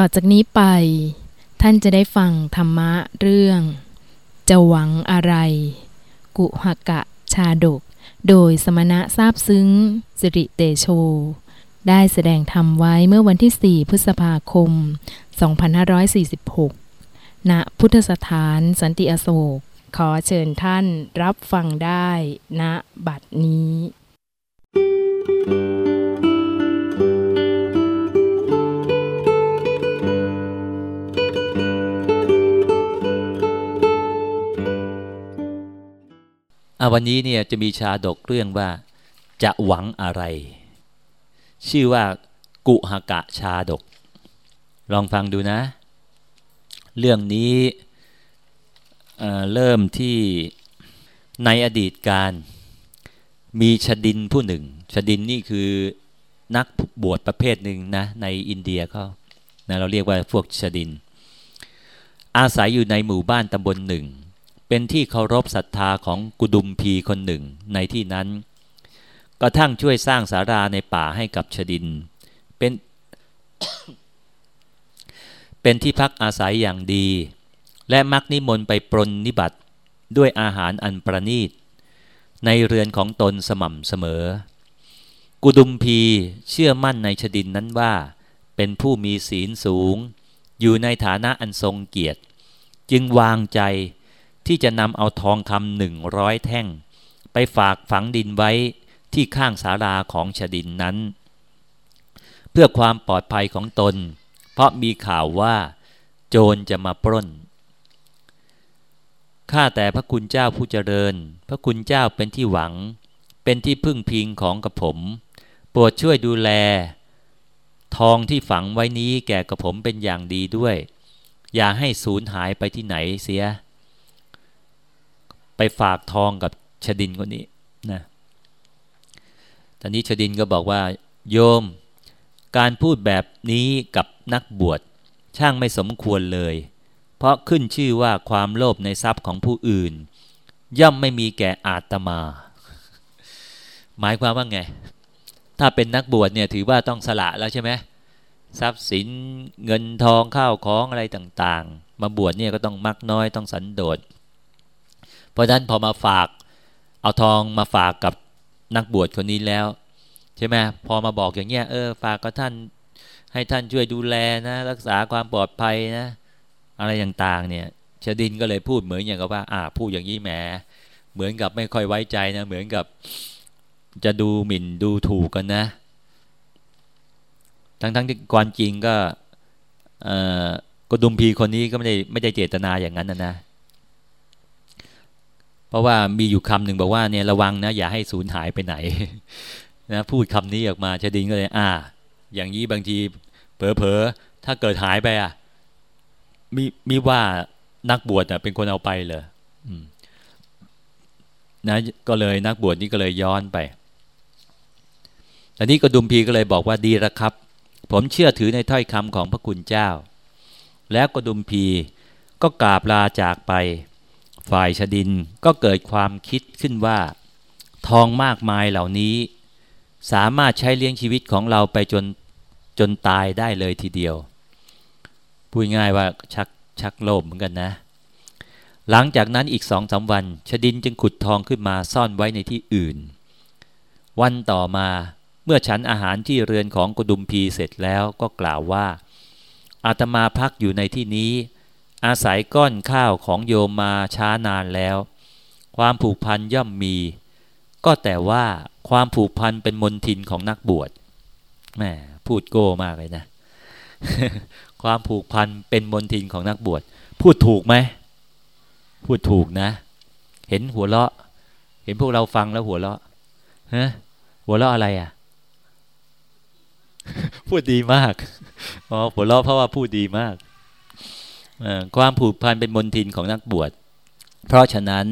ต่อจากนี้ไป ท่านจะได้ฟังธรรมะเรื่อง จะหวังอะไร กุหกะชาดก โดยสมณะทราบซึ้ง สิริเตโช ได้แสดงธรรมไว้เมื่อวันที่ 4 พฤษภาคม 2546 ณ พุทธสถานสันติอโศก ขอเชิญท่านรับฟังได้ณบัดนี้ วันนี้เนี่ยจะมีชาดกเรื่องว่าจะหวังอะไร ชื่อว่ากุหกะชาดก ลองฟังดูนะ เรื่องนี้เเริ่มที่ในอดีตการมีชดินผู้หนึ่ง ชดินนี่คือนักบวชประเภทหนึ่งนะในอินเดียเขานะเราเรียกว่าพวกชดิน อาศัยอยู่ในหมู่บ้านตำบลหนึ่ง เป็นที่เคารพศรัทธาของกุดุมพีคนหนึ่งในที่นั้น กระทั่งช่วยสร้างสาราในป่าให้กับชดิน เป็น เป็นที่พักอาศัยอย่างดี และมักนิมนต์ไปปรนนิบัติด้วยอาหารอันประณีต ในเรือนของตนสม่ำเสมอ กุดุมพีเชื่อมั่นในชดินนั้นว่า เป็นผู้มีศีลสูง อยู่ในฐานะอันทรงเกียรติ จึงวางใจ ที่จะนำเอาทองคำหนึ่งร้อยแท่ง ไปฝากฝังดินไว้ที่ข้างศาลาของชดินนั้น เพื่อความปลอดภัยของตน เพราะมีข่าวว่า โจรจะมาปล้นข้าแต่พระคุณเจ้าผู้เจริญ พระคุณเจ้าเป็นที่หวัง เป็นที่พึ่งพิงของกระผม โปรดช่วยดูแล ทองที่ฝังไว้นี้แก่กระผมเป็นอย่างดีด้วย อย่าให้สูญหายไปที่ไหนเสีย ไปฝากทองกับชดินคนนี้นะตอนนี้ชดินก็บอกว่า โยม การพูดแบบนี้กับนักบวชช่างไม่สมควรเลย เพราะขึ้นชื่อว่าความโลภในทรัพย์ของผู้อื่น ย่อมไม่มีแก่อาตมา หมายความว่าไง ถ้าเป็นนักบวชเนี่ยถือว่าต้องสละแล้วใช่ไหมทรัพย์สินเงินทองข้าวของอะไรต่าง ๆ มาบวชเนี่ยก็ต้องมักน้อยต้องสันโดษ เพราะฉะนั้นพอมาฝากเอาทองมาฝากกับนักบวชคนนี้แล้ว ใช่ไหมพอมาบอกอย่างเงี้ยเออฝากกับท่านให้ท่านช่วยดูแลนะ รักษาความปลอดภัยนะ อะไรต่างๆเนี่ยชดินก็เลยพูดเหมือนอย่างกับว่า อ่าพูดอย่างนี้แหมเหมือนกับไม่ค่อยไว้ใจนะ เหมือนกับจะดูหมิ่นดูถูกกันนะ ทั้งๆที่ความจริงก็เอ่อกดุมพีคนนี้ก็ไม่ได้ไม่ได้เจตนาอย่างนั้นนะนะ ราะว่ามีอยู่คำหนึ่งบอกว่าเนี่ยระวังนะอย่าให้สูญหายไปไหนนะพูดคำนี้ออกมาชดินก็เลย อ่า อย่างนี้บางทีเผลอๆถ้าเกิดหายไปอะมีมีว่านักบวชอะเป็นคนเอาไปเลยนะก็เลยนักบวชนี่ก็เลยย้อนไปอันนี้กระดุมพีก็เลยบอกว่าดีละครับ ผมเชื่อถือในถ้อยคำของพระคุณเจ้า แล้วกระดุมพีก็กราบลาจากไป ฝ่ายชดินก็เกิดความคิดขึ้นว่า ทองมากมายเหล่านี้ สามารถใช้เลี้ยงชีวิตของเราไปจนจนตายได้เลยทีเดียว พูดง่ายว่าชักชักโลภเหมือนกันนะ หลังจากนั้นอีกสองสาวัน ชดินจึงขุดทองขึ้นมาซ่อนไว้ในที่อื่น วันต่อมาเมื่อฉันอาหารที่เรือนของกดุมพีเสร็จแล้วก็กล่าวว่า อาตมาพักอยู่ในที่นี้ อาศัยก้อนข้าวของโยมมาช้านานแล้ว ความผูกพันย่อมมี ก็แต่ว่าความผูกพันเป็นมนทินของนักบวชแหมพูดโก้มากเลยนะ ความผูกพันเป็นมนทินของนักบวช พูดถูกไหม พูดถูกนะ เห็นหัวเราะ เห็นพวกเราฟังแล้วหัวเราะฮะหัวเราะอะไรอะ พูดดีมาก อ๋อ หัวเราะเพราะว่าพูดดีมาก ความผูกพันเป็นมนทินของนักบวช เพราะฉะนั้น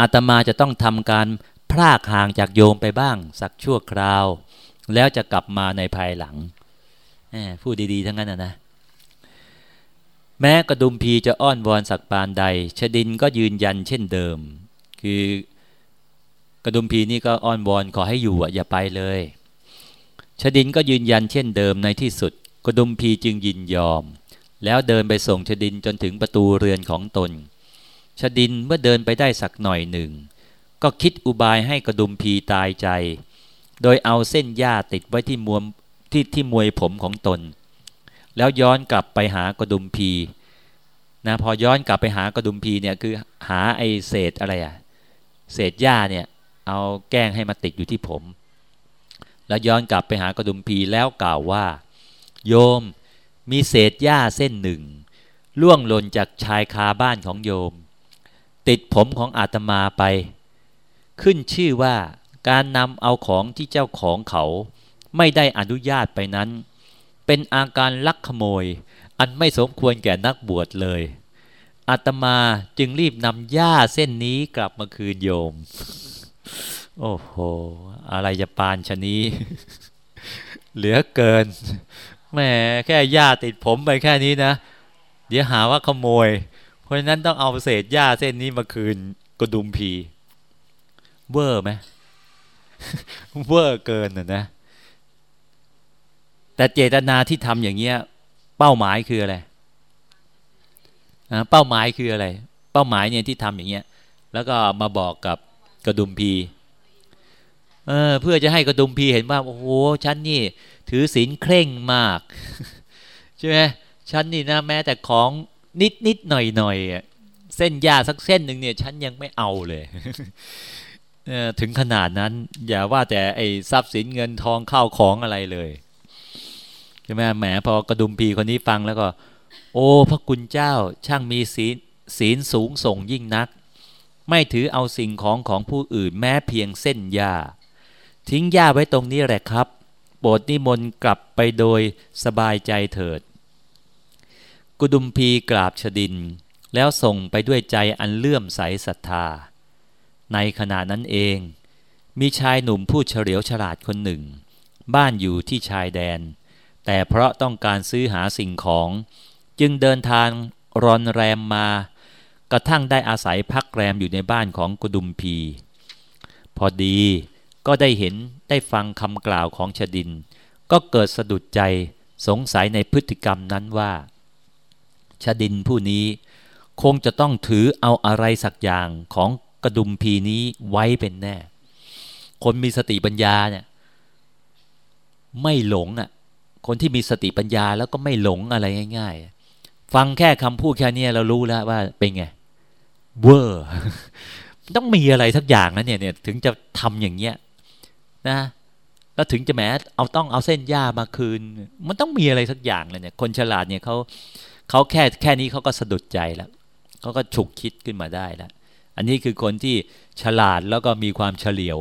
อาตมาจะต้องทำการพรากห่างจากโยมไปบ้าง สักชั่วคราว แล้วจะกลับมาในภายหลังพูดดีๆ ทั้งนั้นนะแม้กระดุมพีจะอ้อนวอนสักปานใด ชดินก็ยืนยันเช่นเดิม คือกระดุมพีนี่ก็อ้อนวอนขอให้อยู่อย่าไปเลย ชดินก็ยืนยันเช่นเดิมในที่สุด กระดุมพีจึงยินยอม แล้วเดินไปส่งชดินจนถึงประตูเรือนของตน ชดินเมื่อเดินไปได้สักหน่อยหนึ่ง ก็คิดอุบายให้กระดุมพีตายใจ โดยเอาเส้นหญ้าติดไว้ที่มวมที่ที่มวยผมของตน แล้วย้อนกลับไปหากระดุมพีนะพอย้อนกลับไปหากระดุมพีเนี่ยคือหาไอเศษอะไรอะเศษหญ้าเนี่ยเอาแกล้งให้มาติดอยู่ที่ผม แล้วย้อนกลับไปหากระดุมพีแล้วกล่าวว่า โยม มีเศษหญ้าเส้นหนึ่งล่วงหล่นจากชายคาบ้านของโยม ติดผมของอาตมาไป ขึ้นชื่อว่าการนำเอาของที่เจ้าของเขาไม่ได้อนุญาตไปนั้น เป็นอาการลักขโมย อันไม่สมควรแก่นักบวชเลยอาตมาจึงรีบนำหญ้าเส้นนี้กลับมาคืนโยม โอ้โห อะไรจะปานชนี้ เหลือเกิน แหมแค่หญ้าติดผมไปแค่นี้นะ เดี๋ยวหาว่าขโมย เพราะฉะนั้นต้องเอาเศษหญ้าเส้นนี้มาคืนกระดุมพีเวอร์ไหมเวอร์เกินนะนะ แต่เจตนาที่ทำอย่างเงี้ย เป้าหมายคืออะไรเป้าหมายคืออะไร เป้าหมายเนี่ยที่ทำอย่างเงี้ย แล้วก็มาบอกกับกระดุมพี เออเพื่อจะให้กระดุมพีเห็นว่าโอ้โหฉันนี่ถือศีลเคร่งมาก ใช่ไหมฉันนี่นะแม้แต่ของนิดนิดหน่อยหน่อยเส้นยาสักเส้นหนึ่งเนี่ย ฉันยังไม่เอาเลยถึงขนาดนั้น อย่าว่าแต่ไอ้ทรัพย์สินเงินทองข้าวของอะไรเลยใช่ไหมแหมพอกระดุมพีคนนี้ฟังแล้วก็ โอ้พระคุณเจ้าช่างมีศีลศีลสูงส่งยิ่งนัก ไม่ถือเอาสิ่งของของผู้อื่นแม้เพียงเส้นยา ทิ้งหญ้าไว้ตรงนี้แหละครับ โปรดนิมนต์กลับไปโดยสบายใจเถิด กุดุมพีกราบชดิน แล้วส่งไปด้วยใจอันเลื่อมใสศรัทธา ในขณะนั้นเอง มีชายหนุ่มผู้เฉลียวฉลาดคนหนึ่ง บ้านอยู่ที่ชายแดน แต่เพราะต้องการซื้อหาสิ่งของ จึงเดินทางรอนแรมมา กระทั่งได้อาศัยพักแรมอยู่ในบ้านของกุดุมพี พอดี ก็ได้เห็นได้ฟังคำกล่าวของชดิน ก็เกิดสะดุดใจสงสัยในพฤติกรรมนั้นว่า ชดินผู้นี้ คงจะต้องถือเอาอะไรสักอย่างของกระดุมพีนี้ไว้เป็นแน่ คนมีสติปัญญาเนี่ยไม่หลงอะ คนที่มีสติปัญญาแล้วก็ไม่หลงอะไรง่าย ๆ ฟังแค่คำพูดแค่นี้เรารู้แล้วว่าเป็นไงเวอร์ต้องมีอะไรสักอย่างนะเนี่ยเนี่ยถึงจะทำอย่างเงี้ย นะแล้วถึงจะแหมเอาต้องเอาเส้นหญ้ามาคืน มันต้องมีอะไรสักอย่างเลยเนี่ย คนฉลาดเนี่ยเขาเขาแค่แค่นี้เขาก็สะดุดใจแล้วเขาก็ฉุกคิดขึ้นมาได้แล้วอันนี้คือคนที่ฉลาดแล้วก็มีความเฉลียว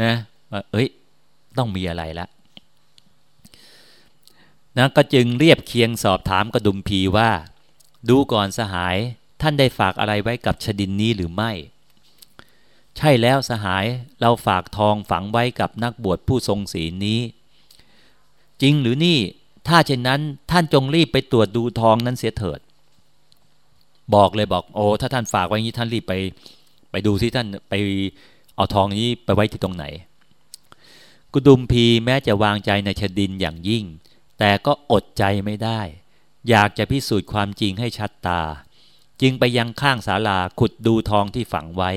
นะว่าเอ้ยต้องมีอะไรละนะก็จึงเรียบเคียงสอบถามกระดุมพีว่า ดูก่อนสหายท่านได้ฝากอะไรไว้กับชดินนี้หรือไม่ ใช่แล้วสหายเราฝากทองฝังไว้กับนักบวชผู้ทรงศีลนี้ จริงหรือนี่ถ้าเช่นนั้นท่านจงรีบไปตรวจดูทองนั้นเสียเถิด บอกเลยบอกโอ้ถ้าท่านฝากไว้งี้ท่านรีบไป ไปดูที่ท่านไปเอาทองนี้ไปไว้ที่ตรงไหน กุดุมพีแม้จะวางใจในชดินอย่างยิ่ง แต่ก็อดใจไม่ได้ อยากจะพิสูจน์ความจริงให้ชัดตา จึงไปยังข้างศาลาขุดดูทองที่ฝังไว้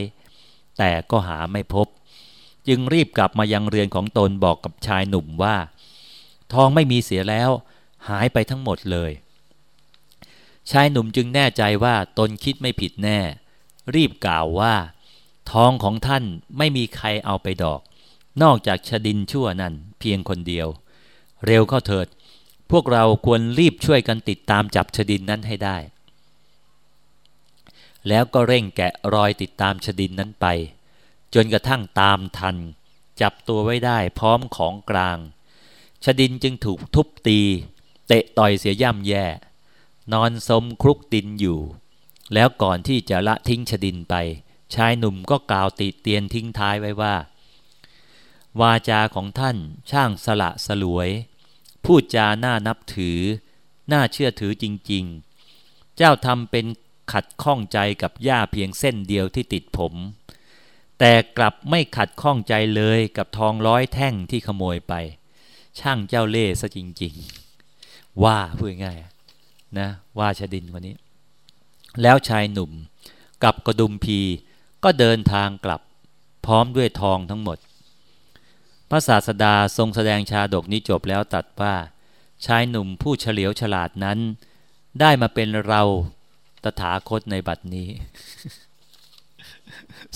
แต่ก็หาไม่พบ จึงรีบกลับมายังเรือนของตนบอกกับชายหนุ่มว่า ทองไม่มีเสียแล้ว หายไปทั้งหมดเลย ชายหนุ่มจึงแน่ใจว่าตนคิดไม่ผิดแน่ รีบกล่าวว่า ทองของท่านไม่มีใครเอาไปดอก นอกจากชดินชั่วนั่นเพียงคนเดียว เร็วเข้าเถิด พวกเราควรรีบช่วยกันติดตามจับชดินนั้นให้ได้ แล้วก็เร่งแกะรอยติดตามชดินนั้นไป จนกระทั่งตามทัน จับตัวไว้ได้พร้อมของกลาง ชดินจึงถูกทุบตี เตะต่อยเสียย่ำแย่ นอนสมครุกดินอยู่ แล้วก่อนที่จะละทิ้งชดินไป ชายหนุ่มก็กล่าวติเตียนทิ้งท้ายไว้ว่า วาจาของท่านช่างสละสลวย พูดจาน่านับถือ น่าเชื่อถือจริง ๆ เจ้าทำเป็น ขัดข้องใจกับหญ้าเพียงเส้นเดียวที่ติดผม แต่กลับไม่ขัดข้องใจเลยกับทองร้อยแท่งที่ขโมยไป ช่างเจ้าเล่ห์ซะจริง ๆ ว่าพูดง่ายนะว่าชดินคนนี้ แล้วชายหนุ่มกับกระดุมพีก็เดินทางกลับพร้อมด้วยทองทั้งหมด พระศาสดาทรงแสดงชาดกนี้จบแล้วตัดว่า ชายหนุ่มผู้เฉลียวฉลาดนั้น ได้มาเป็นเรา ตถาคตในบัดนี้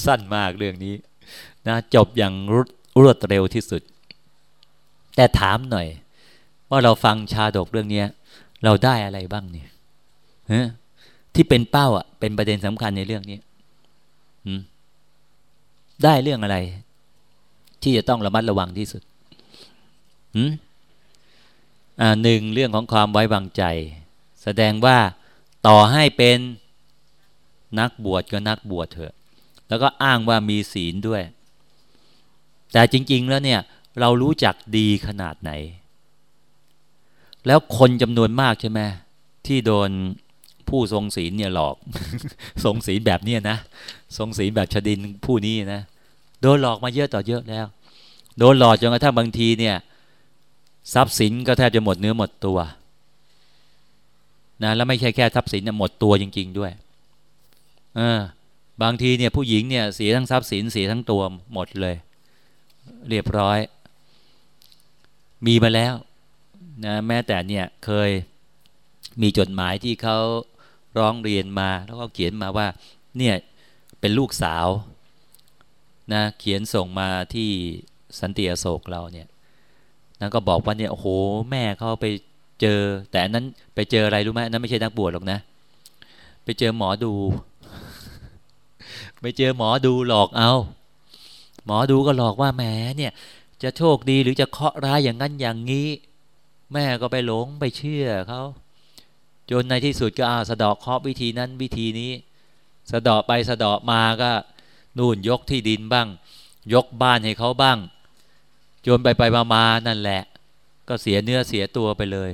สั้นมากเรื่องนี้นะจบอย่างรวดเร็วที่สุด แต่ถามหน่อย ว่าเราฟังชาดกเรื่องนี้เราได้อะไรบ้างเนี่ยที่เป็นเป้าอะ เป็นประเด็นสำคัญในเรื่องนี้ได้เรื่องอะไร ที่จะต้องระมัดระวังที่สุดหนึ่งเรื่องของความไว้วางใจ แสดงว่า ต่อให้เป็นนักบวชก็นักบวชเถอะ แล้วก็อ้างว่ามีศีลด้วย แต่จริง ๆ แล้วเนี่ยเรารู้จักดีขนาดไหน แล้วคนจำนวนมากใช่ไหมที่โดนผู้ทรงศีลเนี่ยหลอก ทรงศีลแบบเนี้ยนะ ทรงศีลแบบชดินผู้นี้นะ โดนหลอกมาเยอะต่อเยอะแล้ว โดนหลอกจนกระทั่งบางทีเนี่ย ทรัพย์สินก็แทบจะหมดเนื้อหมดตัว นะแล้วไม่ใช่แค่ทรัพย์สินหมดตัวจริง ๆ ด้วยเออบางทีเนี่ยผู้หญิงเนี่ยเสียทั้งทรัพย์สินเสียทั้งตัวหมดเลย เรียบร้อย มีมาแล้วนะแม้แต่เนี่ยเคยมีจดหมายที่เขาร้องเรียนมาแล้วก็เขียนมาว่าเนี่ยเป็นลูกสาวนะเขียนส่งมาที่สันติอโศกเราเนี่ยนะก็บอกว่าเนี่ยโอ้โหแม่เขาไป เจอ แต่นั้นไปเจออะไรรู้ไหมนั้นไม่ใช่นักบวชหรอกนะ ไปเจอหมอดู ไปเจอหมอดูหลอกเอา หมอดูก็หลอกว่าแหมเนี่ย จะโชคดีหรือจะเคราะห์ร้ายอย่างนั้นอย่างนี้ แม่ก็ไปหลงไปเชื่อเขาจนในที่สุดก็อาสะดอกเคาะวิธีนั้นวิธีนี้ สะดอกไปสะดอกมาก็นู่นยกที่ดินบ้าง ยกบ้านให้เขาบ้าง จนไปไปมามานั่นแหละ ก็เสียเนื้อเสียตัวไปเลย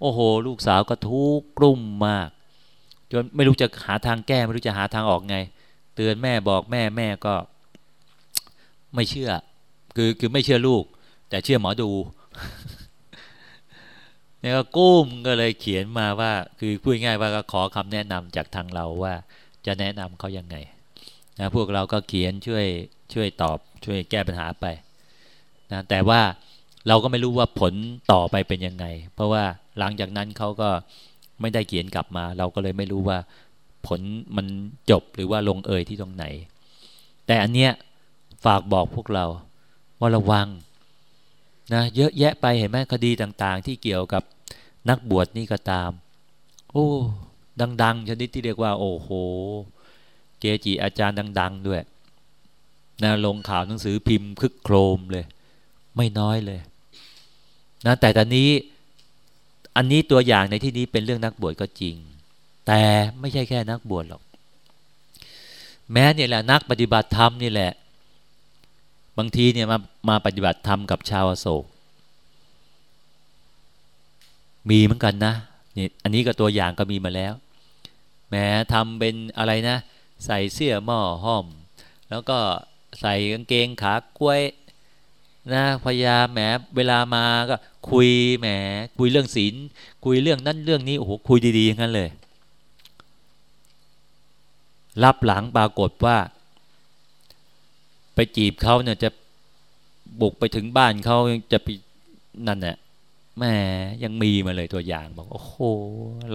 โอ้โห ลูกสาวก็ทุกข์กลุ่มมาก จนไม่รู้จะหาทางแก้ไม่รู้จะหาทางออกไง เตือนแม่บอกแม่แม่ก็ ไม่เชื่อ คือคือไม่เชื่อลูก แต่เชื่อหมอดูเนี่ยก็กุ้มก็เลยเขียนมาว่า คือพูดง่ายว่าก็ขอคำแนะนำจากทางเราว่า จะแนะนำเขายังไงนะพวกเราก็เขียนช่วยช่วยตอบ ช่วยแก้ปัญหาไปนะแต่ว่า เราก็ไม่รู้ว่าผลต่อไปเป็นยังไง เพราะว่าหลังจากนั้นเขาก็ไม่ได้เขียนกลับมา เราก็เลยไม่รู้ว่าผลมันจบหรือว่าลงเอยที่ตรงไหน แต่อันเนี้ยฝากบอกพวกเราว่าระวังนะเยอะแยะไปเห็นไหมคดีต่างๆ ที่เกี่ยวกับนักบวชนี่ก็ตาม โอ้ดัง ๆ ชนิดที่เรียกว่า โอ้โห เกจิอาจารย์ดัง ๆ ด้วยนะลงข่าวหนังสือพิมพ์คึกโครมเลย ไม่น้อยเลย นะแต่ตอนนี้อันนี้ตัวอย่างในที่นี้เป็นเรื่องนักบวชก็จริง แต่ไม่ใช่แค่นักบวชหรอก แม้เนี่ยแหละนักปฏิบัติธรรมนี่แหละ บางทีเนี่ยมามาปฏิบัติธรรมกับชาวโศก มีเหมือนกันนะนี่อันนี้ก็ตัวอย่างก็มีมาแล้ว แม้ทำเป็นอะไรนะ ใส่เสื้อหม้อห้อม แล้วก็ใส่กางเกงขากล้วย นะพยาแหมเวลามาก็คุยแหมคุยเรื่องศีลคุยเรื่องนั้นเรื่องนี้โอ้โหคุยดีๆอย่างนั้นเลย รับหลังปรากฏว่า ไปจีบเขาเนี่ยจะบุกไปถึงบ้านเขาจะไปนั่นแหละแหมยังมีมาเลยตัวอย่างบอกโอ้โห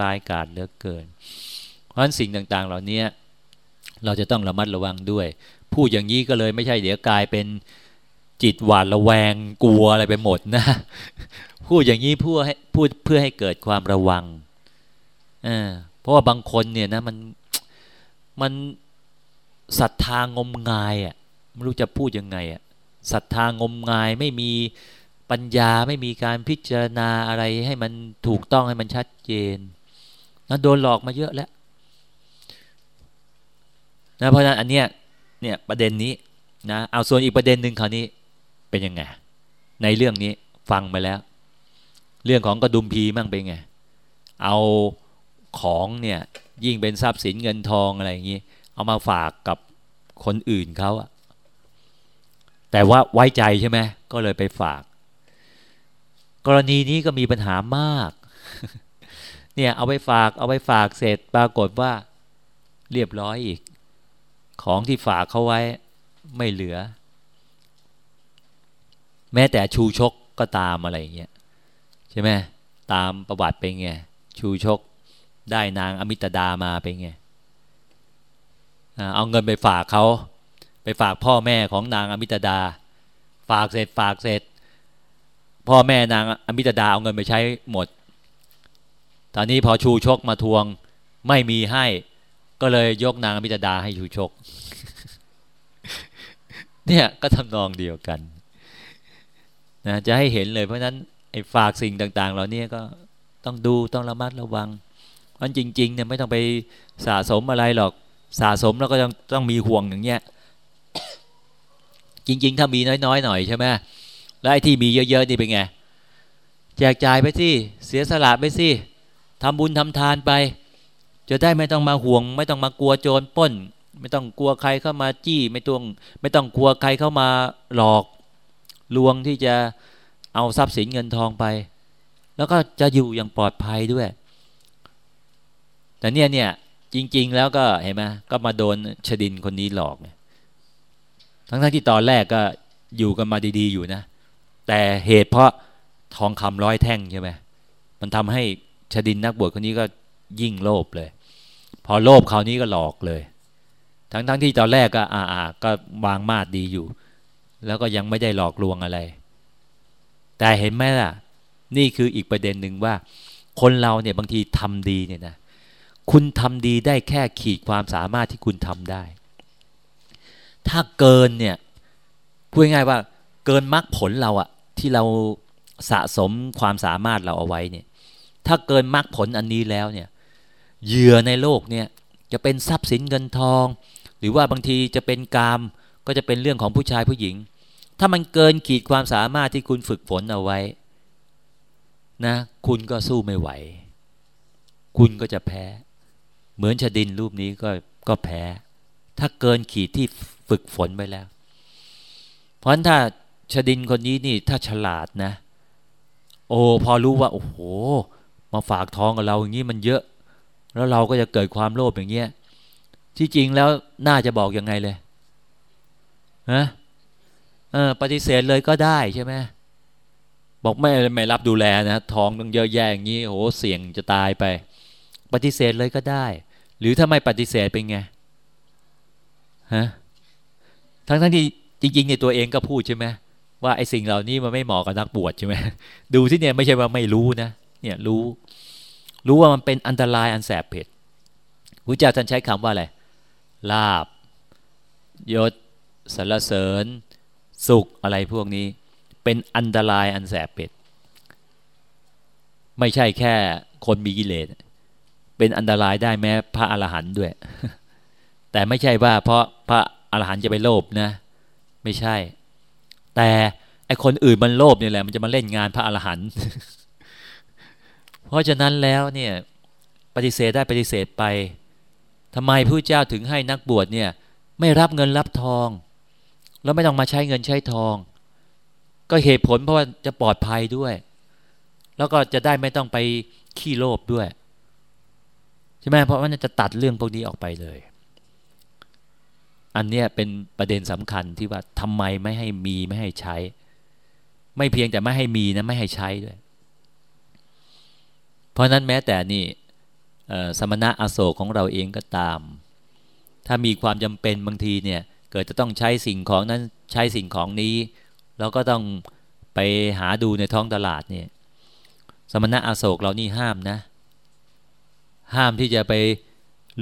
ลายกาดเหลือเกิน เพราะฉะนั้นสิ่งต่างๆ เหล่านี้เราจะต้องระมัดระวังด้วยพูดอย่างนี้ก็เลยไม่ใช่เดี๋ยวกลายเป็น จิตหวาดระแวงกลัวอะไรไปหมดนะ พูดอย่างนี้เพูดให้พูดเพื่อให้เกิดความระวังเออเพราะว่าบางคนเนี่ยนะมันมันศรัทธางมงายอะ่ะไม่รู้จะพูดยังไงอะศรัทธางมงายไม่มีปัญญาไม่มีการพิจารณาอะไรให้มันถูกต้องให้มันชัดเจนนะโดนหลอกมาเยอะแล้วนะเพราะฉะนั้นอันเนี้ยเนี่ยประเด็นนี้นะเอาส่วนอีกประเด็นหนึ่งคราวนี้ เป็นยังไง ในเรื่องนี้ฟังมาแล้ว เรื่องของกระดุมพีมั่งเป็นไง เอาของเนี่ยยิ่งเป็นทรัพย์สินเงินทองอะไรอย่างนี้ เอามาฝากกับคนอื่นเขาอะแต่ว่าไว้ใจใช่ไหมก็เลยไปฝาก กรณีนี้ก็มีปัญหามาก เนี่ยเอาไปฝากเอาไปฝากเสร็จปรากฏว่าเรียบร้อยอีก ของที่ฝากเขาไว้ไม่เหลือ แม้แต่ชูชกก็ตามอะไรอย่างเงี้ยใช่ไหมตามประวัติเป็นไงชูชกได้นางอมิตดามาเป็นไงเอาเงินไปฝากเขาไปฝากพ่อแม่ของนางอมิตดา ฝากเสร็จฝากเสร็จ พ่อแม่นางอมิตดาเอาเงินไปใช้หมด ตอนนี้พอชูชกมาทวงไม่มีให้ก็เลยยกนางอมิตดาให้ชูชก เนี่ยก็ทำนองเดียวกัน นะจะให้เห็นเลยเพราะนั้นไอ้ฝากสิ่งต่าง ๆ เหล่านี้ก็ต้องดูต้องระมัดระวังเพราะจริงๆเนี่ยไม่ต้องไปสะสมอะไรหรอกสะสมแล้วก็ต้องต้องมีห่วงอย่างเงี้ยจริง ๆ ถ้ามีน้อยๆหน่อยใช่ไหมแล้วไอ้ที่มีเยอะๆนี่เป็นไงแจกจ่ายไปสิเสียสละไปสิทำบุญทำทานไป จะได้ไม่ต้องมาห่วง ไม่ต้องมากลัวโจรป้น ไม่ต้องกลัวใครเข้ามาจี้ ไม่ต้องไม่ต้องกลัวใครเข้ามาหลอก ลวงที่จะเอาทรัพย์สินเงินทองไป แล้วก็จะอยู่อย่างปลอดภัยด้วย แต่เนี่ยเนี่ยจริง ๆ แล้วก็เห็นไหมก็มาโดนชดินคนนี้หลอกทั้งทั้งที่ตอนแรกก็อยู่กันมาดี ๆ อยู่นะ แต่เหตุเพราะทองคำร้อยแท่งใช่ไหมมันทำให้ชดินนักบวชคนนี้ก็ยิ่งโลภเลย พอโลภคราวนี้ก็หลอกเลย ทั้งทั้งที่ตอนแรกก็อ่าอ่าก็วางมาดดีอยู่ แล้วก็ยังไม่ได้หลอกลวงอะไร แต่เห็นไหมล่ะ นี่คืออีกประเด็นหนึ่งว่า คนเราเนี่ยบางทีทำดีเนี่ยนะคุณทำดีได้แค่ขีดความสามารถที่คุณทำได้ ถ้าเกินเนี่ยพูดง่ายว่า เกินมรรคผลเราอะที่เราสะสมความสามารถเราเอาไว้เนี่ยถ้าเกินมรรคผลอันนี้แล้วเนี่ยเหยื่อในโลกเนี่ยจะเป็นทรัพย์สินเงินทอง หรือว่าบางทีจะเป็นกามก็จะเป็นเรื่องของผู้ชายผู้หญิง ถ้ามันเกินขีดความสามารถที่คุณฝึกฝนเอาไว้ นะ คุณก็สู้ไม่ไหว คุณก็จะแพ้ เหมือนชดินรูปนี้ก็ก็แพ้ ถ้าเกินขีดที่ฝึกฝนไปแล้ว เพราะฉะนั้นถ้าชดินคนนี้นี่ถ้าฉลาดนะ โอ้พอรู้ว่า โอ้โห มาฝากท้องกับเราอย่างนี้มันเยอะ แล้วเราก็จะเกิดความโลภอย่างเงี้ยที่จริงแล้วน่าจะบอกยังไงเลยฮะ เออปฏิเสธเลยก็ได้ใช่ไหมบอกไม่ไม่รับดูแลนะท้องต้องเยอะแยะอย่างนี้โหเสี่ยงจะตายไป ปฏิเสธเลยก็ได้ หรือถ้าไม่ปฏิเสธเป็นไงฮะทั้งทั้งที่จริงๆในตัวเองก็พูดใช่ไหมว่าไอ้สิ่งเหล่านี้มันไม่เหมาะกับนักบวชใช่ไหมดูที่เนี่ยไม่ใช่ว่าไม่รู้นะเนี่ยรู้ รู้ว่ามันเป็นอันตรายอันแสบเผ็ดพระเจ้าท่านใช้คำว่าอะไรลาบยศสรรเสริญ สุขอะไรพวกนี้ เป็นอันตรายอันแสบเผ็ด ไม่ใช่แค่คนมีกิเลสเป็นอันตรายได้แม้พระอรหันต์ด้วย แต่ไม่ใช่ว่า เพราะพระอรหันต์จะไปโลภนะ ไม่ใช่ แต่ไอคนอื่นมันโลภนี่แหละมันจะมาเล่นงานพระอรหันต์เพราะฉะนั้นแล้วเนี่ยปฏิเสธได้ปฏิเสธไปทำไมพระเจ้าถึงให้นักบวชเนี่ย ไม่รับเงินรับทอง แล้วไม่ต้องมาใช้เงินใช้ทอง ก็เหตุผลเพราะว่าจะปลอดภัยด้วย แล้วก็จะได้ไม่ต้องไปขี้โลภด้วยใช่ไหมเพราะว่าจะตัดเรื่องพวกนี้ออกไปเลย อันเนี้ยเป็นประเด็นสำคัญที่ว่าทำไมไม่ให้มีไม่ให้ใช้ ไม่เพียงแต่ไม่ให้มีนะไม่ให้ใช้ด้วย เพราะนั้นแม้แต่นี่สมณะอโศกของเราเองก็ตาม ถ้ามีความจำเป็นบางทีเนี่ย เกิดจะต้องใช้สิ่งของนั้นใช้สิ่งของนี้ เราก็ต้องไปหาดูในท้องตลาดเนี่ยสมณะอโศกเรานี่ห้ามนะ ห้ามที่จะไป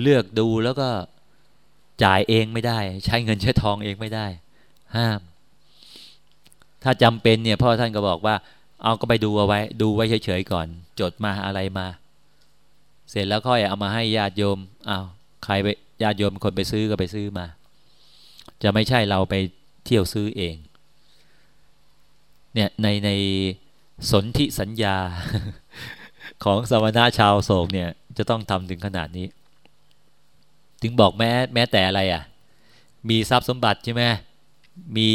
เลือกดูแล้วก็จ่ายเองไม่ได้ ใช้เงินใช้ทองเองไม่ได้ ห้าม ถ้าจำเป็นเนี่ยพ่อท่านก็บอกว่า เอาก็ไปดูเอาไว้ ดูไว้เฉยๆก่อน จดมาอะไรมา เสร็จแล้วค่อยเอามาให้ญาติโยมอ้าวใครไปญาติโยมคนไปซื้อก็ไปซื้อมา จะไม่ใช่เราไปเที่ยวซื้อเอง เนี่ยในในสนธิสัญญาของสมณะชาวโศกเนี่ย จะต้องทำถึงขนาดนี้ ถึงบอกแม้แม้แต่อะไรอะ่ะ มีทรัพย์สมบัติใช่ไหมมี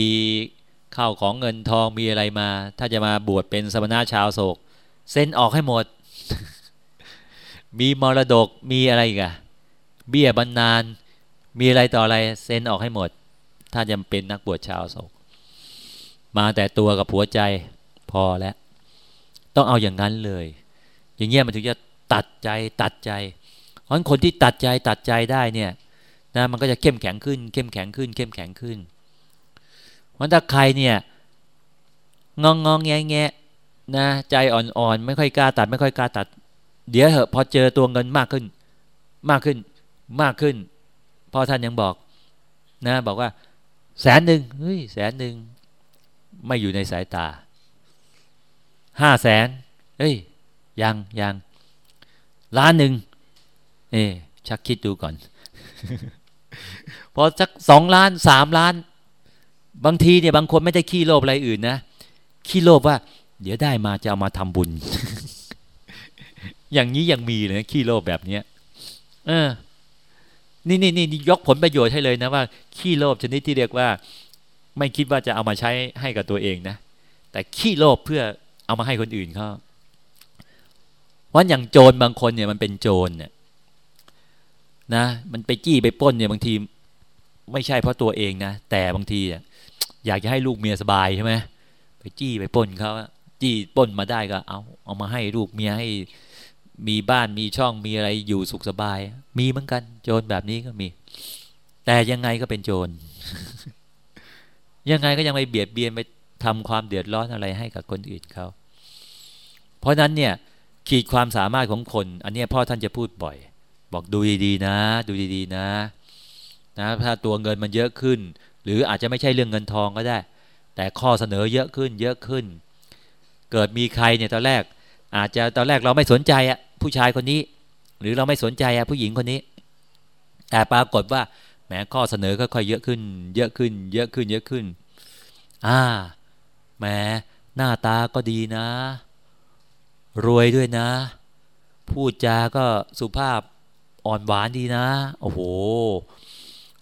ข้าวของเงินทองมีอะไรมา ถ้าจะมาบวชเป็นสมณะชาวโศกเซ็นออกให้หมด มีมรดกมีอะไรอีกันเบี้ยบรรนาน มีอะไรต่ออะไรเซ็นออกให้หมด ถ้าจำเป็นนักบวชชาวโศก มาแต่ตัวกับผัวใจพอแล้ว ต้องเอาอย่างนั้นเลย อย่างเงี้ยมันถึงจะตัดใจตัดใจ เพราะคนที่ตัดใจตัดใจได้เนี่ยนะมันก็จะเข้มแข็งขึ้น เข้มแข็งขึ้น เข้มแข็งขึ้นเพราะถ้าใครเนี่ยงองงองแงแงนะใจอ่อนๆ ไม่ค่อยกล้าตัด ไม่ค่อยกล้าตัด เดี๋ยวเหอะพอเจอตัวเงินมากขึ้น มากขึ้น มากขึ้นพอท่านยังบอก นะ บอกว่า แสนหนึ่งเฮ้ยแสนหนึ่งไม่อยู่ในสายตาห้าแสนเฮ้ยยังยังล้านหนึ่งเอ๊ชักคิดดูก่อน พอสักสองล้านสามล้าน บางทีเนี่ยบางคนไม่ได้ขี้โลภอะไรอื่นนะขี้โลภว่า เดี๋ยวได้มาจะเอามาทำบุญ อย่างนี้ยังมีเลยขี้โลภแบบเนี้ย เออ นี่นี่นี่ยกผลประโยชน์ให้เลยนะว่าขี้โลภชนิดที่เรียกว่า ไม่คิดว่าจะเอามาใช้ให้กับตัวเองนะ แต่ขี้โลภเพื่อเอามาให้คนอื่นเขาวันอย่างโจรบางคนเนี่ยมันเป็นโจรเนี่ยนะ มันไปจี้ไปป้นเนี่ยบางทีไม่ใช่เพราะตัวเองนะแต่บางทีอยากจะให้ลูกเมียสบายใช่ไหมไปจี้ไปป้นเขาจี้ป้นมาได้ก็เอาเอามาให้ลูกเมียให้ มีบ้านมีช่องมีอะไรอยู่สุขสบาย มีเหมือนกัน โจรแบบนี้ก็มี แต่ยังไงก็เป็นโจร ยังไงก็ยังไปเบียดเบียนไปทำความเดือดร้อนอะไรให้กับคนอื่นเขา เพราะนั้นเนี่ยขีดความสามารถของคน อันนี้พ่อท่านจะพูดบ่อย บอกดูดีๆนะ ดูดีๆนะนะถ้าตัวเงินมันเยอะขึ้น หรืออาจจะไม่ใช่เรื่องเงินทองก็ได้ แต่ข้อเสนอเยอะขึ้น เยอะขึ้น เกิดมีใครเนี่ยตอนแรก อาจจะตอนแรกเราไม่สนใจอะ ผู้ชายคนนี้ หรือเราไม่สนใจอะผู้หญิงคนนี้ แต่ปรากฏว่าแม้ข้อเสนอค่อยๆเยอะขึ้น เยอะขึ้น เยอะขึ้น เยอะขึ้น อ่าแหมหน้าตาก็ดีนะ รวยด้วยนะ พูดจาก็สุภาพอ่อนหวานดีนะ โอ้โห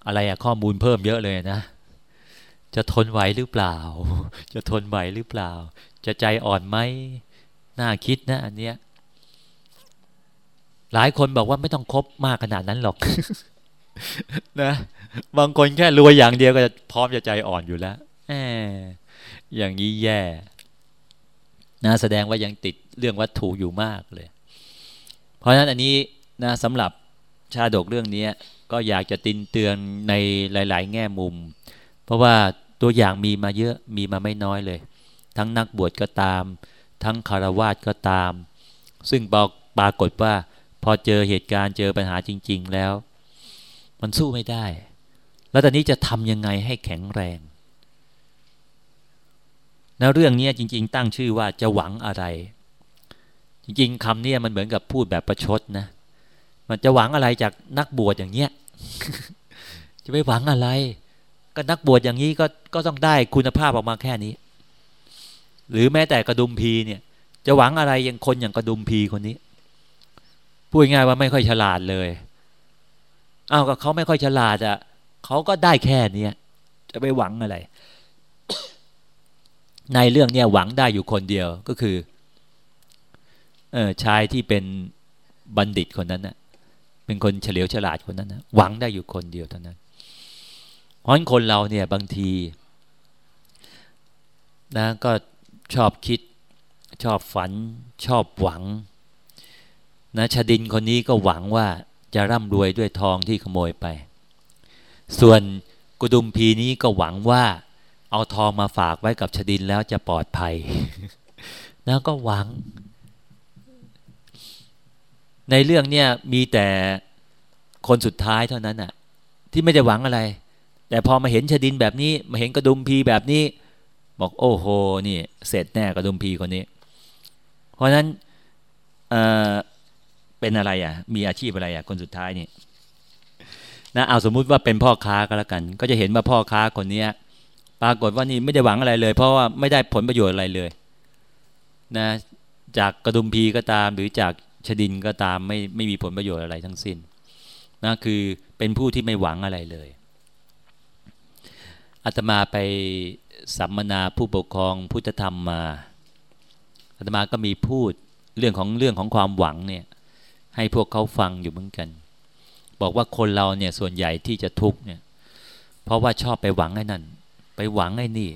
อะไรอะข้อมูลเพิ่มเยอะเลยนะ จะทนไหวหรือเปล่า จะทนไหวหรือเปล่า จะใจอ่อนไหมน่าคิดนะอันเนี้ย หลายคนบอกว่าไม่ต้องคบมากขนาดนั้นหรอกนะ บางคนแค่รวยอย่างเดียวก็จะพร้อมจะใจอ่อนอยู่แล้วแหมอย่างนี้แย่นะแสดงว่ายังติดเรื่องวัตถุอยู่มากเลย เพราะฉะนั้นอันนี้นะสำหรับชาดกเรื่องนี้ก็อยากจะตินเตือนในหลาย ๆ แง่มุม เพราะว่าตัวอย่างมีมาเยอะมีมาไม่น้อยเลย ทั้งนักบวชก็ตาม ทั้งคารวาสก็ตาม ซึ่งบอกปรากฏว่า พอเจอเหตุการณ์เจอปัญหาจริง ๆ แล้ว มันสู้ไม่ได้ แล้วตอนนี้จะทำยังไงให้แข็งแรงแล้วเรื่องนี้จริง ๆ ตั้งชื่อว่าจะหวังอะไร จริง ๆคำนี้มันเหมือนกับพูดแบบประชดนะ มันจะหวังอะไรจากนักบวชอย่างเนี้ย จะไปหวังอะไร ก็นักบวชอย่างนี้ก็ก็ต้องได้คุณภาพออกมาแค่นี้ หรือแม้แต่กระดุมพีเนี่ย จะหวังอะไรอย่างคนอย่างกระดุมพีคนนี้ พูดง่ายว่าไม่ค่อยฉลาดเลยเอาก็เขาไม่ค่อยฉลาดอะ่ะเขาก็ได้แค่เนี้ยจะไปหวังอะไร ในเรื่องเนี้ยหวังได้อยู่คนเดียวก็คือเออชายที่เป็นบัณฑิตคนนั้นนะ่ะเป็นคนเฉลียวฉลาดคนนั้นนะหวังได้อยู่คนเดียวเท่านั้น เพราะฉนั้นคนเราเนี่ยบางทีนะก็ชอบคิดชอบฝันชอบหวัง นะชาดินคนนี้ก็หวังว่าจะร่ำรวยด้วยทองที่ขโมยไป ส่วนกุดุมพีนี้ก็หวังว่า เอาทองมาฝากไว้กับชดินแล้วจะปลอดภัยแล้วก็หวัง ในเรื่องเนี้ยมีแต่คนสุดท้ายเท่านั้นน่ะที่ไม่ได้หวังอะไร แต่พอมาเห็นชดินแบบนี้ มาเห็นกระดุมพีแบบนี้ บอกโอ้โหนี่เสร็จแน่กระดุมพีคนนี้ เพราะนั้นเออ เป็นอะไรอะ มีอาชีพอะไรอะ คนสุดท้ายนี่นะเอาสมมุติว่าเป็นพ่อค้าก็แล้วกัน ก็จะเห็นว่าพ่อค้าคนเนี้ย ปรากฏว่านี่ไม่ได้หวังอะไรเลย เพราะว่าไม่ได้ผลประโยชน์อะไรเลย นะ จากกระดุมพีก็ตาม หรือจากชดินก็ตามไม่ไม่มีผลประโยชน์อะไรทั้งสิ้นนะคือเป็นผู้ที่ไม่หวังอะไรเลยอาตมาไปสัมมนาผู้ปกครองพุทธธรรมมาอาตมาก็มีพูดเรื่องของเรื่องของความหวังเนี่ย ให้พวกเขาฟังอยู่เหมือนกัน บอกว่าคนเราเนี่ยส่วนใหญ่ที่จะทุกข์เนี่ย เพราะว่าชอบไปหวังไอ้นั่น ไปหวังไอ้นี่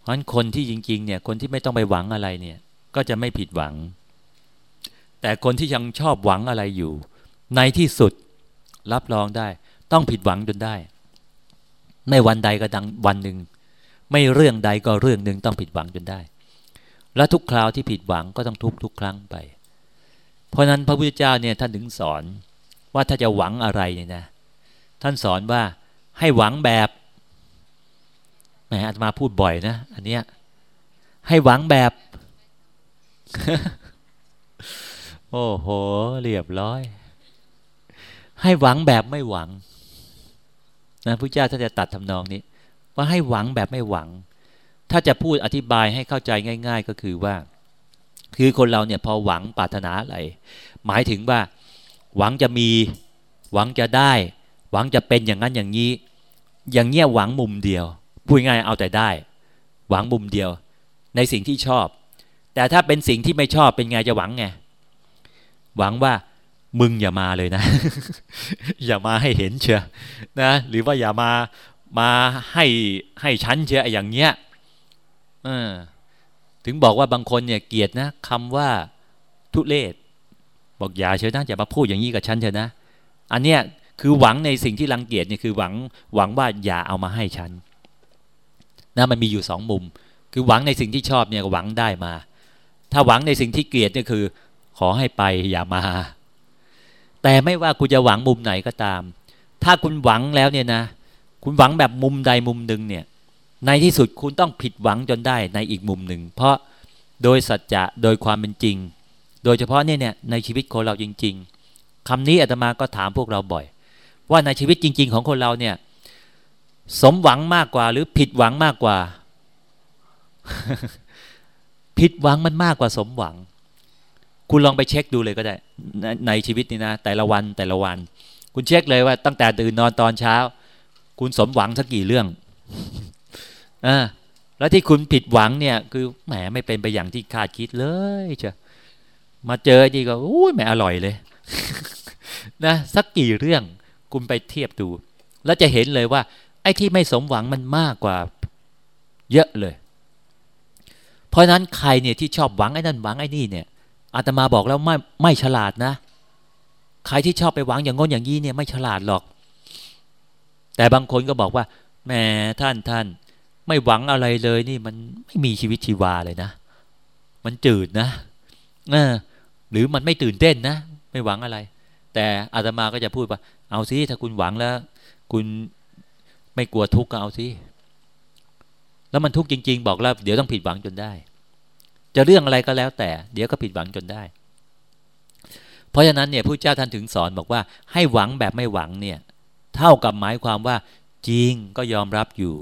เพราะฉะนั้นคนที่จริง ๆ เนี่ย คนที่ไม่ต้องไปหวังอะไรเนี่ย ก็จะไม่ผิดหวัง แต่คนที่ยังชอบหวังอะไรอยู่ ในที่สุดรับรองได้ ต้องผิดหวังจนได้ ไม่วันใดก็ดังวันหนึ่งไม่เรื่องใดก็เรื่องหนึ่งต้องผิดหวังจนได้ และทุกคราวที่ผิดหวังก็ต้องทุกทุกครั้งไป เพราะนั้นพระพุทธเจ้าเนี่ยท่านถึงสอนว่าถ้าจะหวังอะไรเนี่ยนะ ท่านสอนว่าให้หวังแบบแหมอาตมาพูดบ่อยนะ อันเนี้ยให้หวังแบบ โอ้โห เรียบร้อย ให้หวังแบบไม่หวังนะพระเจ้าท่านจะตัดทำนองนี้ ว่าให้หวังแบบไม่หวัง ถ้าจะพูดอธิบายให้เข้าใจง่าย ๆ ก็คือว่า คือคนเราเนี่ยพอหวังปรารถนาอะไร หมายถึงว่า หวังจะมี หวังจะได้ หวังจะเป็นอย่างนั้นอย่างนี้ อย่างเงี้ยหวังมุมเดียวพูดง่ายเอาแต่ได้ หวังมุมเดียว ในสิ่งที่ชอบ แต่ถ้าเป็นสิ่งที่ไม่ชอบเป็นไงจะหวังไงหวังว่ามึงอย่ามาเลยนะ อย่ามาให้เห็นเชียนะหรือว่าอย่ามามาให้ให้ฉันเชียอย่างเงี้ยเออ ถึงบอกว่าบางคนเนี่ยเกลียดนะคำว่าทุเลศบอกอย่าเชียวนะอย่ามาพูดอย่างนี้กับฉันเชียวนะ อันเนี้ยคือหวังในสิ่งที่รังเกียจเนี่ยคือหวังหวังว่าอย่าเอามาให้ฉันนะมันมีอยู่สองมุม คือหวังในสิ่งที่ชอบเนี่ยหวังได้มา ถ้าหวังในสิ่งที่เกลียดเนี่ยคือ ขอให้ไปอย่ามา แต่ไม่ว่าคุณจะหวังมุมไหนก็ตาม ถ้าคุณหวังแล้วเนี่ยนะ คุณหวังแบบมุมใดมุมหนึ่งเนี่ย ในที่สุดคุณต้องผิดหวังจนได้ในอีกมุมหนึ่ง เพราะโดยสัจจะโดยความเป็นจริง โดยเฉพาะเนี่ยเนี่ยในชีวิตของเราจริง ๆคำนี้อาตมาก็ถามพวกเราบ่อย ว่าในชีวิตจริง ๆ ของคนเราเนี่ยสมหวังมากกว่าหรือผิดหวังมากกว่า ผิดหวังมันมากกว่าสมหวัง คุณลองไปเช็คดูเลยก็ได้ ในในชีวิตนี่นะ แต่ละวันแต่ละวัน คุณเช็คเลยว่าตั้งแต่ตื่นนอนตอนเช้า คุณสมหวังสักกี่เรื่อง อแล้วที่คุณผิดหวังเนี่ย คือแหมไม่เป็นไปอย่างที่คาดคิดเลยเชมาเจอดีก็อุ้ยแหมอร่อยเลยนะสักกี่เรื่องคุณไปเทียบดู แล้วจะเห็นเลยว่า ไอ้ที่ไม่สมหวังมันมากกว่า เยอะเลย เพราะฉะนั้นใครเนี่ยที่ชอบหวังไอ้นั่นหวังไอ้นี่เนี่ยอาตมาบอกแล้วไม่ไม่ฉลาดนะ ใครที่ชอบไปหวังอย่างง้นอย่างนี้เนี่ยไม่ฉลาดหรอก แต่บางคนก็บอกว่าแหมท่านท่าน ไม่หวังอะไรเลยนี่มันไม่มีชีวิตชีวาเลยนะ มันจืดนะเออหรือมันไม่ตื่นเต้นนะ ไม่หวังอะไร แต่อาตมาก็จะพูดว่า เอาสิถ้าคุณหวังแล้ว คุณไม่กลัวทุกข์ก็เอาสิแล้วมันทุกข์จริง ๆ บอกแล้วเดี๋ยวต้องผิดหวังจนได้ จะเรื่องอะไรก็แล้วแต่ เดี๋ยวก็ผิดหวังจนได้ เพราะฉะนั้นเนี่ยผู้เจ้าท่านถึงสอนบอกว่า ให้หวังแบบไม่หวังเนี่ย เท่ากับหมายความว่า จริงก็ยอมรับอยู่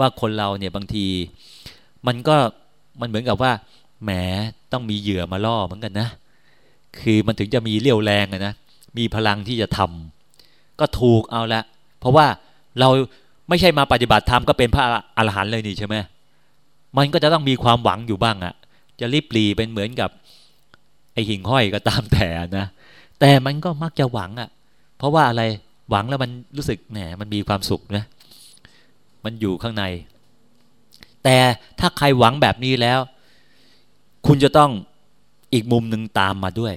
ว่าคนเราเนี่ยบางที มันก็มันเหมือนกับว่าแหมต้องมีเหยื่อมาล่อเหมือนกันนะ คือมันถึงจะมีเรี่ยวแรงนะมีพลังที่จะทำก็ถูกเอาละเพราะว่าเราไม่ใช่มาปฏิบัติธรรมก็เป็นพระอรหันต์เลยนี่ใช่ไหมมันก็จะต้องมีความหวังอยู่บ้างอะจะรีบปรีเป็นเหมือนกับไอหิ่งห้อยก็ตามแต่นะแต่มันก็มักจะหวังอะเพราะว่าอะไรหวังแล้วมันรู้สึกแหมมันมีความสุขนะ มันอยู่ข้างใน แต่ถ้าใครหวังแบบนี้แล้ว คุณจะต้องอีกมุมหนึ่งตามมาด้วย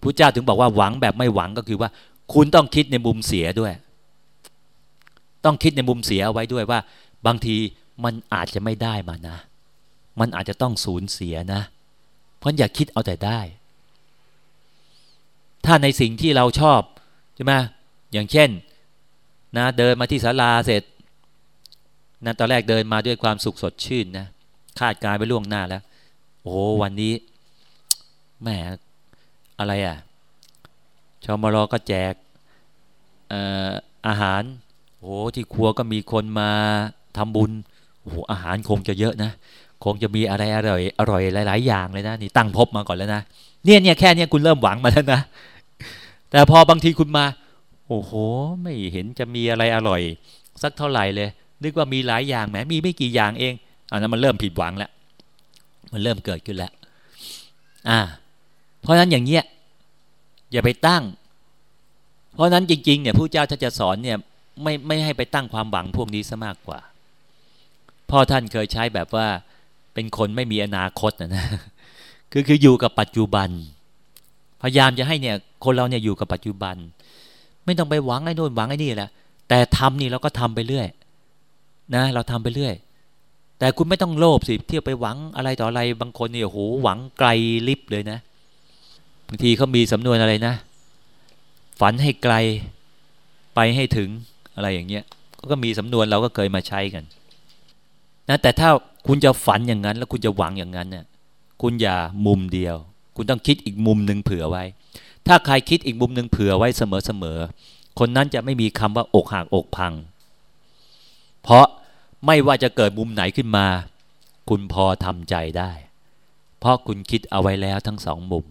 พระเจ้าถึงบอกว่าหวังแบบไม่หวังก็คือว่า คุณต้องคิดในมุมเสียด้วย ต้องคิดในมุมเสียเอาไว้ด้วยว่า บางทีมันอาจจะไม่ได้มานะ มันอาจจะต้องสูญเสียนะ เพราะอย่าคิดเอาแต่ได้ ถ้าในสิ่งที่เราชอบใช่ไหมอย่างเช่นนะเดินมาที่ศาลาเสร็จ นะตอนแรกเดินมาด้วยความสุขสดชื่นนะคาดการไปล่วงหน้าแล้ว โอ้วันนี้แหมอะไรอะชาวมรอก็แจกอาหารโอ้ที่ครัวก็มีคนมาทำบุญโอ้อาหารคงจะเยอะนะ คงจะมีอะไรอร่อยอร่อยหลาย ๆ อย่างเลยนะนี่ตั้งพบมาก่อนแล้วนะเนี่ยเนี่ยแค่นี้คุณเริ่มหวังมาแล้วนะแต่พอบางทีคุณมา โอ้โห ไม่เห็นจะมีอะไรอร่อย สักเท่าไหร่เลย นึกว่ามีหลายอย่างแหมมีไม่กี่อย่างเองอันนั้นมันเริ่มผิดหวังแล้วมันเริ่มเกิดขึ้นแล้วอ่า เพราะฉะนั้นอย่างเงี้ยอย่าไปตั้ง เพราะนั้นจริงๆเนี่ยผู้เจ้าถ้าจะสอนเนี่ยไม่ไม่ให้ไปตั้งความหวังพวกนี้ซะมากกว่าพ่อท่านเคยใช้แบบว่าเป็นคนไม่มีอนาคตนะนะคือคืออยู่กับปัจจุบัน พยายามจะให้เนี่ยคนเราเนี่ยอยู่กับปัจจุบัน ไม่ต้องไปหวังไอ้นู่นหวังไอ้นี่แหละแต่ทำนี่เราก็ทำไปเรื่อย นะ เราทำไปเรื่อย แต่คุณไม่ต้องโลภสิเที่ยวไปหวังอะไรต่ออะไรบางคนเนี่ยโหหวังไกลลิบเลยนะบางทีเขามีสำนวนอะไรนะ ฝันให้ไกลไปให้ถึงอะไรอย่างเงี้ยก็มีสำนวนเราก็เคยมาใช้กันนะแต่ถ้าคุณจะฝันอย่างนั้น แล้วคุณจะหวังอย่างนั้นเนี่ยคุณอย่ามุมเดียว คุณต้องคิดอีกมุมหนึ่งเผื่อไว้ ถ้าใครคิดอีกมุมหนึ่งเผื่อไว้เสมอๆคนนั้นจะไม่มีคำว่าอกหักอกพัง เพราะ ไม่ว่าจะเกิดมุมไหนขึ้นมา คุณพอทำใจได้ เพราะคุณคิดเอาไว้แล้วทั้งสองมุม